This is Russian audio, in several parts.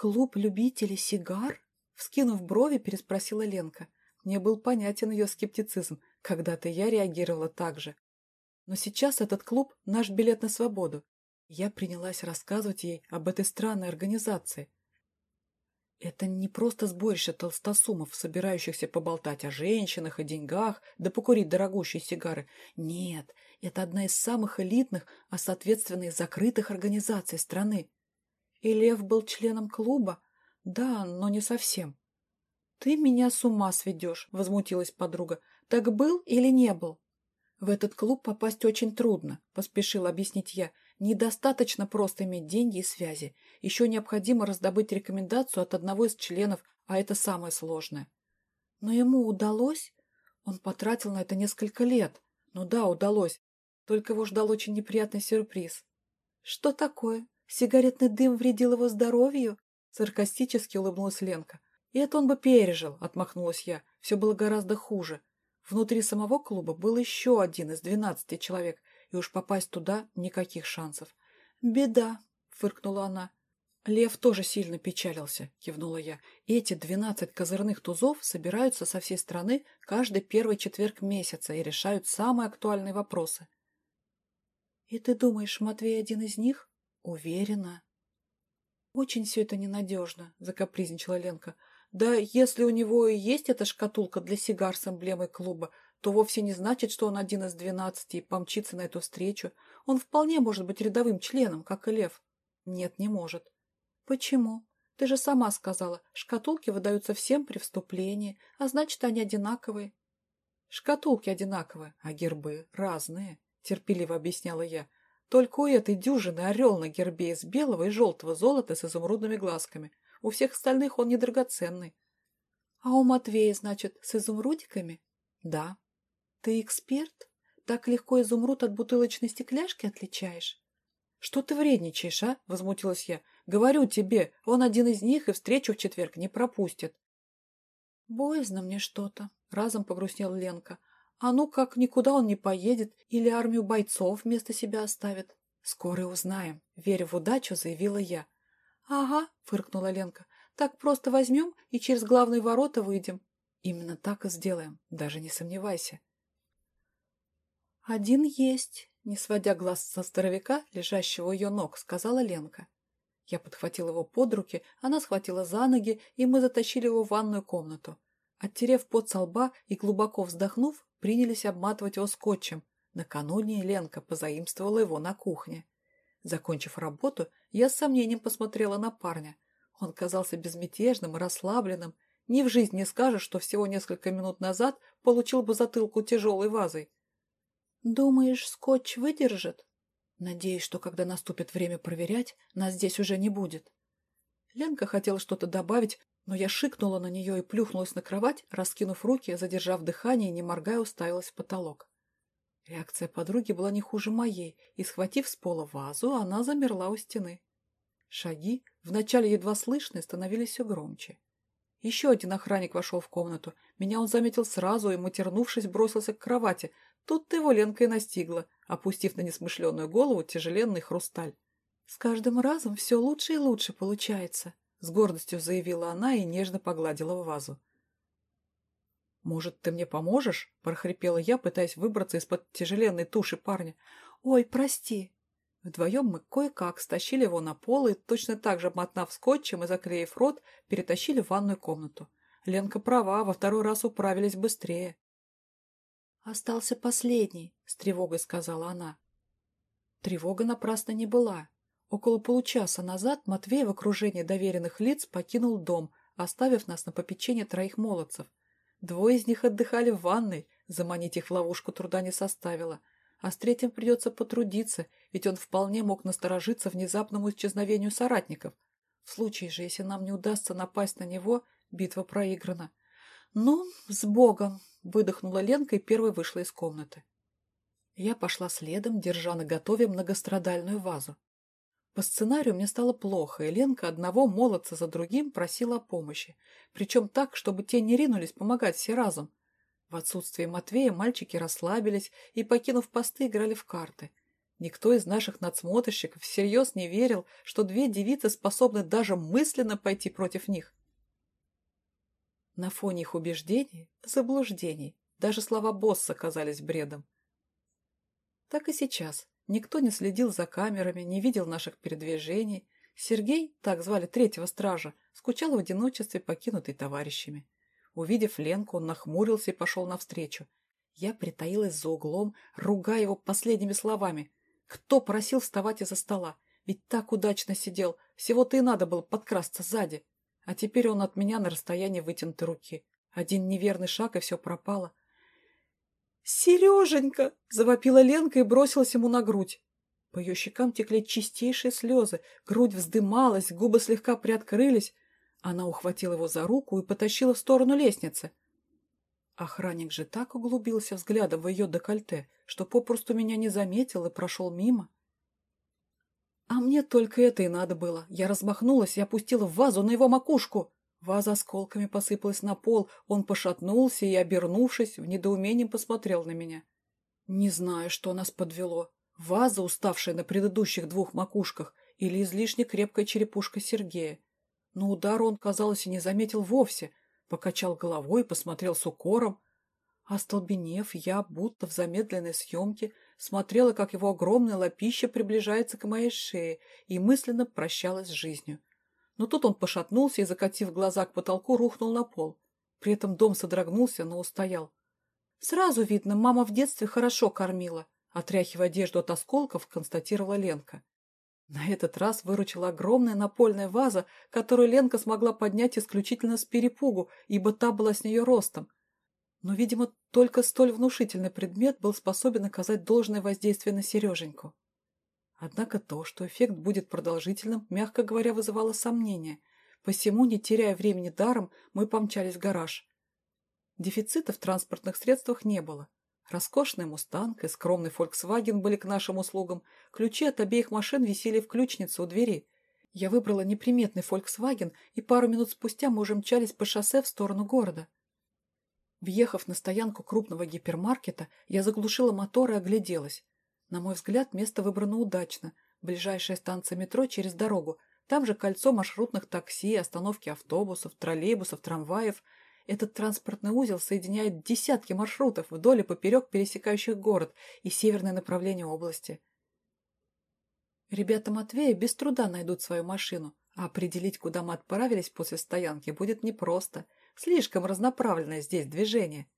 «Клуб любителей сигар?» Вскинув брови, переспросила Ленка. Мне был понятен ее скептицизм. Когда-то я реагировала так же. Но сейчас этот клуб – наш билет на свободу. Я принялась рассказывать ей об этой странной организации. Это не просто сборище толстосумов, собирающихся поболтать о женщинах и деньгах, да покурить дорогущие сигары. Нет, это одна из самых элитных, а соответственно и закрытых организаций страны. И Лев был членом клуба? Да, но не совсем. «Ты меня с ума сведешь», — возмутилась подруга. «Так был или не был?» «В этот клуб попасть очень трудно», — поспешил объяснить я. «Недостаточно просто иметь деньги и связи. Еще необходимо раздобыть рекомендацию от одного из членов, а это самое сложное». «Но ему удалось?» Он потратил на это несколько лет. Ну да, удалось. Только его ждал очень неприятный сюрприз. «Что такое? Сигаретный дым вредил его здоровью?» Саркастически улыбнулась Ленка. «И это он бы пережил», — отмахнулась я. «Все было гораздо хуже. Внутри самого клуба был еще один из двенадцати человек, и уж попасть туда никаких шансов. «Беда», — фыркнула она. «Лев тоже сильно печалился», — кивнула я. «Эти двенадцать козырных тузов собираются со всей страны каждый первый четверг месяца и решают самые актуальные вопросы». «И ты думаешь, Матвей один из них?» «Уверена». «Очень все это ненадежно», — закапризничала Ленка. Да если у него и есть эта шкатулка для сигар с эмблемой клуба, то вовсе не значит, что он один из двенадцати и помчится на эту встречу. Он вполне может быть рядовым членом, как и Лев. Нет, не может. Почему? Ты же сама сказала, шкатулки выдаются всем при вступлении, а значит, они одинаковые. Шкатулки одинаковые, а гербы разные, терпеливо объясняла я. Только у этой дюжины орел на гербе из белого и желтого золота с изумрудными глазками, у всех остальных он недрагоценный. А у Матвея, значит, с изумрудиками? Да. Ты эксперт? Так легко изумруд от бутылочной стекляшки отличаешь? Что ты вредничаешь, а? Возмутилась я. Говорю тебе, он один из них и встречу в четверг не пропустит. Боязно мне что-то, разом погрустнела Ленка. А ну как, никуда он не поедет или армию бойцов вместо себя оставит? Скоро узнаем, веря в удачу, заявила я. «Ага», — фыркнула Ленка, — «так просто возьмем и через главные ворота выйдем». «Именно так и сделаем, даже не сомневайся». «Один есть», — не сводя глаз со здоровяка, лежащего у ее ног, сказала Ленка. Я подхватила его под руки, она схватила за ноги, и мы затащили его в ванную комнату. Оттерев пот со лба и глубоко вздохнув, принялись обматывать его скотчем. Накануне Ленка позаимствовала его на кухне. Закончив работу, я с сомнением посмотрела на парня. Он казался безмятежным и расслабленным. Ни в жизни не скажешь, что всего несколько минут назад получил бы затылку тяжелой вазой. «Думаешь, скотч выдержит?» «Надеюсь, что когда наступит время проверять, нас здесь уже не будет». Ленка хотела что-то добавить, но я шикнула на нее и плюхнулась на кровать, раскинув руки, задержав дыхание не моргая, уставилась в потолок. Реакция подруги была не хуже моей, и, схватив с пола вазу, она замерла у стены. Шаги, вначале едва слышные, становились все громче. Еще один охранник вошел в комнату. Меня он заметил сразу и, матернувшись, бросился к кровати. Тут-то его Ленка и настигла, опустив на несмышленную голову тяжеленный хрусталь. «С каждым разом все лучше и лучше получается», — с гордостью заявила она и нежно погладила вазу. «Может, ты мне поможешь?» – прохрипела я, пытаясь выбраться из-под тяжеленной туши парня. «Ой, прости!» Вдвоем мы кое-как стащили его на пол и, точно так же обмотав скотчем и заклеив рот, перетащили в ванную комнату. Ленка права, во второй раз управились быстрее. «Остался последний», — с тревогой сказала она. Тревога напрасно не была. Около получаса назад Матвей в окружении доверенных лиц покинул дом, оставив нас на попечение троих молодцев — Двое из них отдыхали в ванной, заманить их в ловушку труда не составило. А с третьим придется потрудиться, ведь он вполне мог насторожиться внезапному исчезновению соратников. В случае же, если нам не удастся напасть на него, битва проиграна. «Ну, с Богом!» — выдохнула Ленка и первой вышла из комнаты. Я пошла следом, держа на готове многострадальную вазу. По сценарию мне стало плохо, и Ленка одного молодца за другим просила о помощи, причем так, чтобы те не ринулись помогать все разом. В отсутствие Матвея мальчики расслабились и, покинув посты, играли в карты. Никто из наших надсмотрщиков всерьез не верил, что две девицы способны даже мысленно пойти против них. На фоне их убеждений, заблуждений, даже слова босса казались бредом. Так и сейчас. Никто не следил за камерами, не видел наших передвижений. Сергей, так звали третьего стража, скучал в одиночестве, покинутый товарищами. Увидев Ленку, он нахмурился и пошел навстречу. Я притаилась за углом, ругая его последними словами. Кто просил вставать из-за стола? Ведь так удачно сидел. Всего-то и надо было подкрасться сзади. А теперь он от меня на расстоянии вытянутой руки. Один неверный шаг, и все пропало. «Сереженька!» — завопила Ленка и бросилась ему на грудь. По ее щекам текли чистейшие слезы, грудь вздымалась, губы слегка приоткрылись. Она ухватила его за руку и потащила в сторону лестницы. Охранник же так углубился взглядом в ее декольте, что попросту меня не заметил и прошел мимо. А мне только это и надо было. Я размахнулась и опустила вазу на его макушку. Ваза осколками посыпалась на пол, он пошатнулся и, обернувшись, в недоумении посмотрел на меня. Не знаю, что нас подвело. Ваза, уставшая на предыдущих двух макушках, или излишне крепкая черепушка Сергея. Но удар он, казалось, и не заметил вовсе. Покачал головой посмотрел с укором. Остолбенев, я, будто в замедленной съемке, смотрела, как его огромное лапище приближается к моей шее, и мысленно прощалась с жизнью. Но тут он пошатнулся и, закатив глаза к потолку, рухнул на пол. При этом дом содрогнулся, но устоял. Сразу видно, мама в детстве хорошо кормила. Отряхивая одежду от осколков, констатировала Ленка. На этот раз выручила огромная напольная ваза, которую Ленка смогла поднять исключительно с перепугу, ибо та была с нее ростом. Но, видимо, только столь внушительный предмет был способен оказать должное воздействие на Сереженьку. Однако то, что эффект будет продолжительным, мягко говоря, вызывало сомнения. Посему, не теряя времени даром, мы помчались в гараж. Дефицита в транспортных средствах не было. Роскошный «Мустанг» и скромный «Фольксваген» были к нашим услугам. Ключи от обеих машин висели в ключнице у двери. Я выбрала неприметный «Фольксваген», и пару минут спустя мы уже мчались по шоссе в сторону города. Въехав на стоянку крупного гипермаркета, я заглушила мотор и огляделась. На мой взгляд, место выбрано удачно. Ближайшая станция метро через дорогу. Там же кольцо маршрутных такси, остановки автобусов, троллейбусов, трамваев. Этот транспортный узел соединяет десятки маршрутов вдоль и поперек пересекающих город и северное направление области. Ребята Матвея без труда найдут свою машину, а определить, куда мы отправились после стоянки, будет непросто. Слишком разноправленное здесь движение.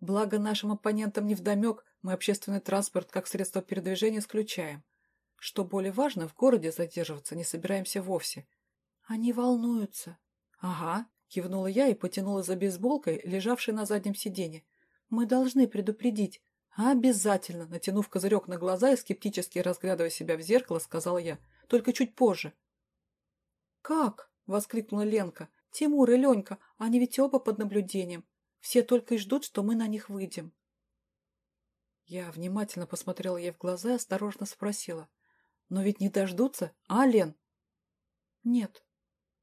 Благо нашим оппонентам невдомек, мы общественный транспорт как средство передвижения исключаем. Что более важно, в городе задерживаться не собираемся вовсе. Они волнуются. Ага, кивнула я и потянула за бейсболкой, лежавшей на заднем сиденье. Мы должны предупредить. Обязательно, натянув козырек на глаза и скептически разглядывая себя в зеркало, сказала я. Только чуть позже. Как? воскликнула Ленка. Тимур и Ленька, они ведь оба под наблюдением. Все только и ждут, что мы на них выйдем. Я внимательно посмотрела ей в глаза и осторожно спросила. «Но ведь не дождутся, а, Лен?» «Нет».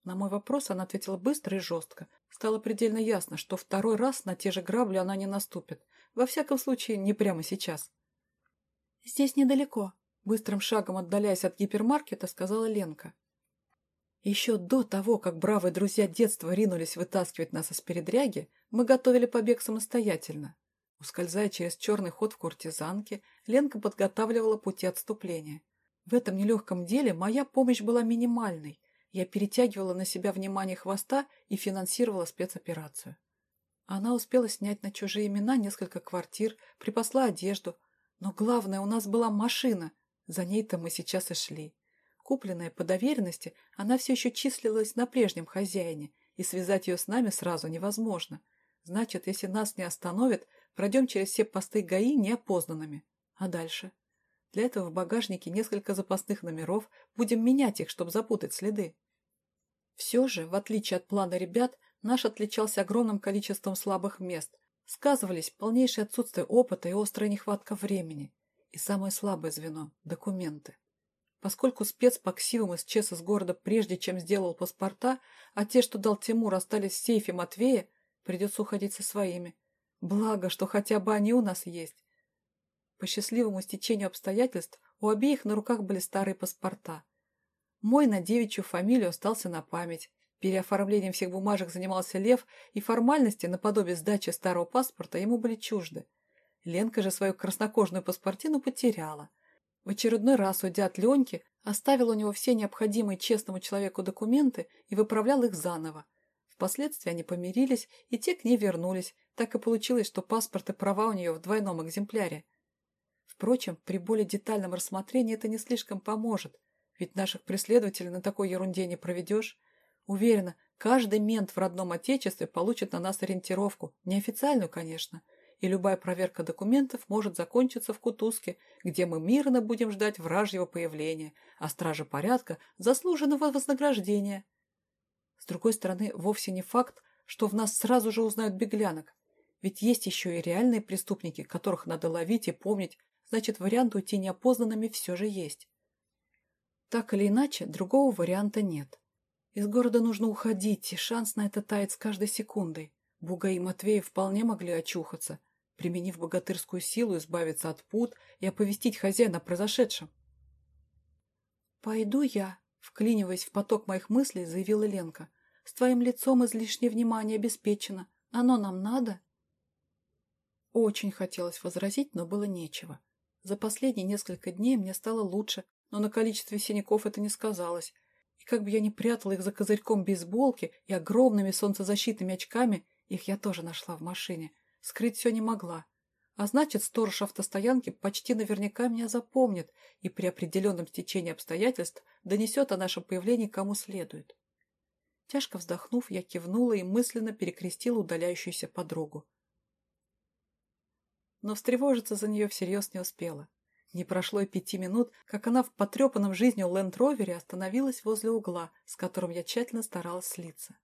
На мой вопрос она ответила быстро и жестко. Стало предельно ясно, что второй раз на те же грабли она не наступит. Во всяком случае, не прямо сейчас. «Здесь недалеко», — быстрым шагом отдаляясь от гипермаркета, сказала Ленка. Еще до того, как бравые друзья детства ринулись вытаскивать нас из передряги, мы готовили побег самостоятельно. Ускользая через черный ход в куртизанке, Ленка подготавливала пути отступления. В этом нелегком деле моя помощь была минимальной. Я перетягивала на себя внимание хвоста и финансировала спецоперацию. Она успела снять на чужие имена несколько квартир, припасла одежду. Но главное, у нас была машина. За ней-то мы сейчас и шли. Купленная по доверенности, она все еще числилась на прежнем хозяине, и связать ее с нами сразу невозможно. Значит, если нас не остановят, Пройдем через все посты ГАИ неопознанными. А дальше? Для этого в багажнике несколько запасных номеров, будем менять их, чтобы запутать следы. Все же, в отличие от плана ребят, наш отличался огромным количеством слабых мест. Сказывались полнейшее отсутствие опыта и острая нехватка времени. И самое слабое звено – документы. Поскольку спец по ксивам исчез из города прежде, чем сделал паспорта, а те, что дал Тимур, остались в сейфе Матвея, придется уходить со своими – Благо, что хотя бы они у нас есть. По счастливому стечению обстоятельств У обеих на руках были старые паспорта. Мой на девичью фамилию остался на память. Переоформлением всех бумажек занимался Лев, и формальности, наподобие сдачи старого паспорта, ему были чужды. Ленка же свою краснокожную паспортину потеряла. В очередной раз, уйдя от Леньки, оставил у него все необходимые честному человеку документы и выправлял их заново. Впоследствии они помирились, и те к ней вернулись. Так и получилось, что паспорт и права у нее в двойном экземпляре. Впрочем, при более детальном рассмотрении это не слишком поможет, ведь наших преследователей на такой ерунде не проведешь. Уверена, каждый мент в родном отечестве получит на нас ориентировку, неофициальную, конечно, и любая проверка документов может закончиться в Кутузке, где мы мирно будем ждать вражьего появления, а стражи порядка – заслуженного вознаграждения. С другой стороны, вовсе не факт, что в нас сразу же узнают беглянок, ведь есть еще и реальные преступники, которых надо ловить и помнить, значит, вариант уйти неопознанными все же есть. Так или иначе, другого варианта нет. Из города нужно уходить, и шанс на это тает с каждой секундой. Буга и Матвей вполне могли очухаться, применив богатырскую силу, избавиться от пут и оповестить хозяина о произошедшем. «Пойду я», — вклиниваясь в поток моих мыслей, заявила Ленка. «С твоим лицом излишнее внимание обеспечено. Оно нам надо?» Очень хотелось возразить, но было нечего. За последние несколько дней мне стало лучше, но на количестве синяков это не сказалось. И как бы я ни прятала их за козырьком бейсболки и огромными солнцезащитными очками, их я тоже нашла в машине. Скрыть все не могла. А значит, сторож автостоянки почти наверняка меня запомнит и при определенном стечении обстоятельств донесет о нашем появлении кому следует. Тяжко вздохнув, я кивнула и мысленно перекрестила удаляющуюся подругу. Но встревожиться за нее всерьез не успела. Не прошло и пяти минут, как она в потрепанном жизнью ленд-ровере остановилась возле угла, с которым я тщательно старалась слиться.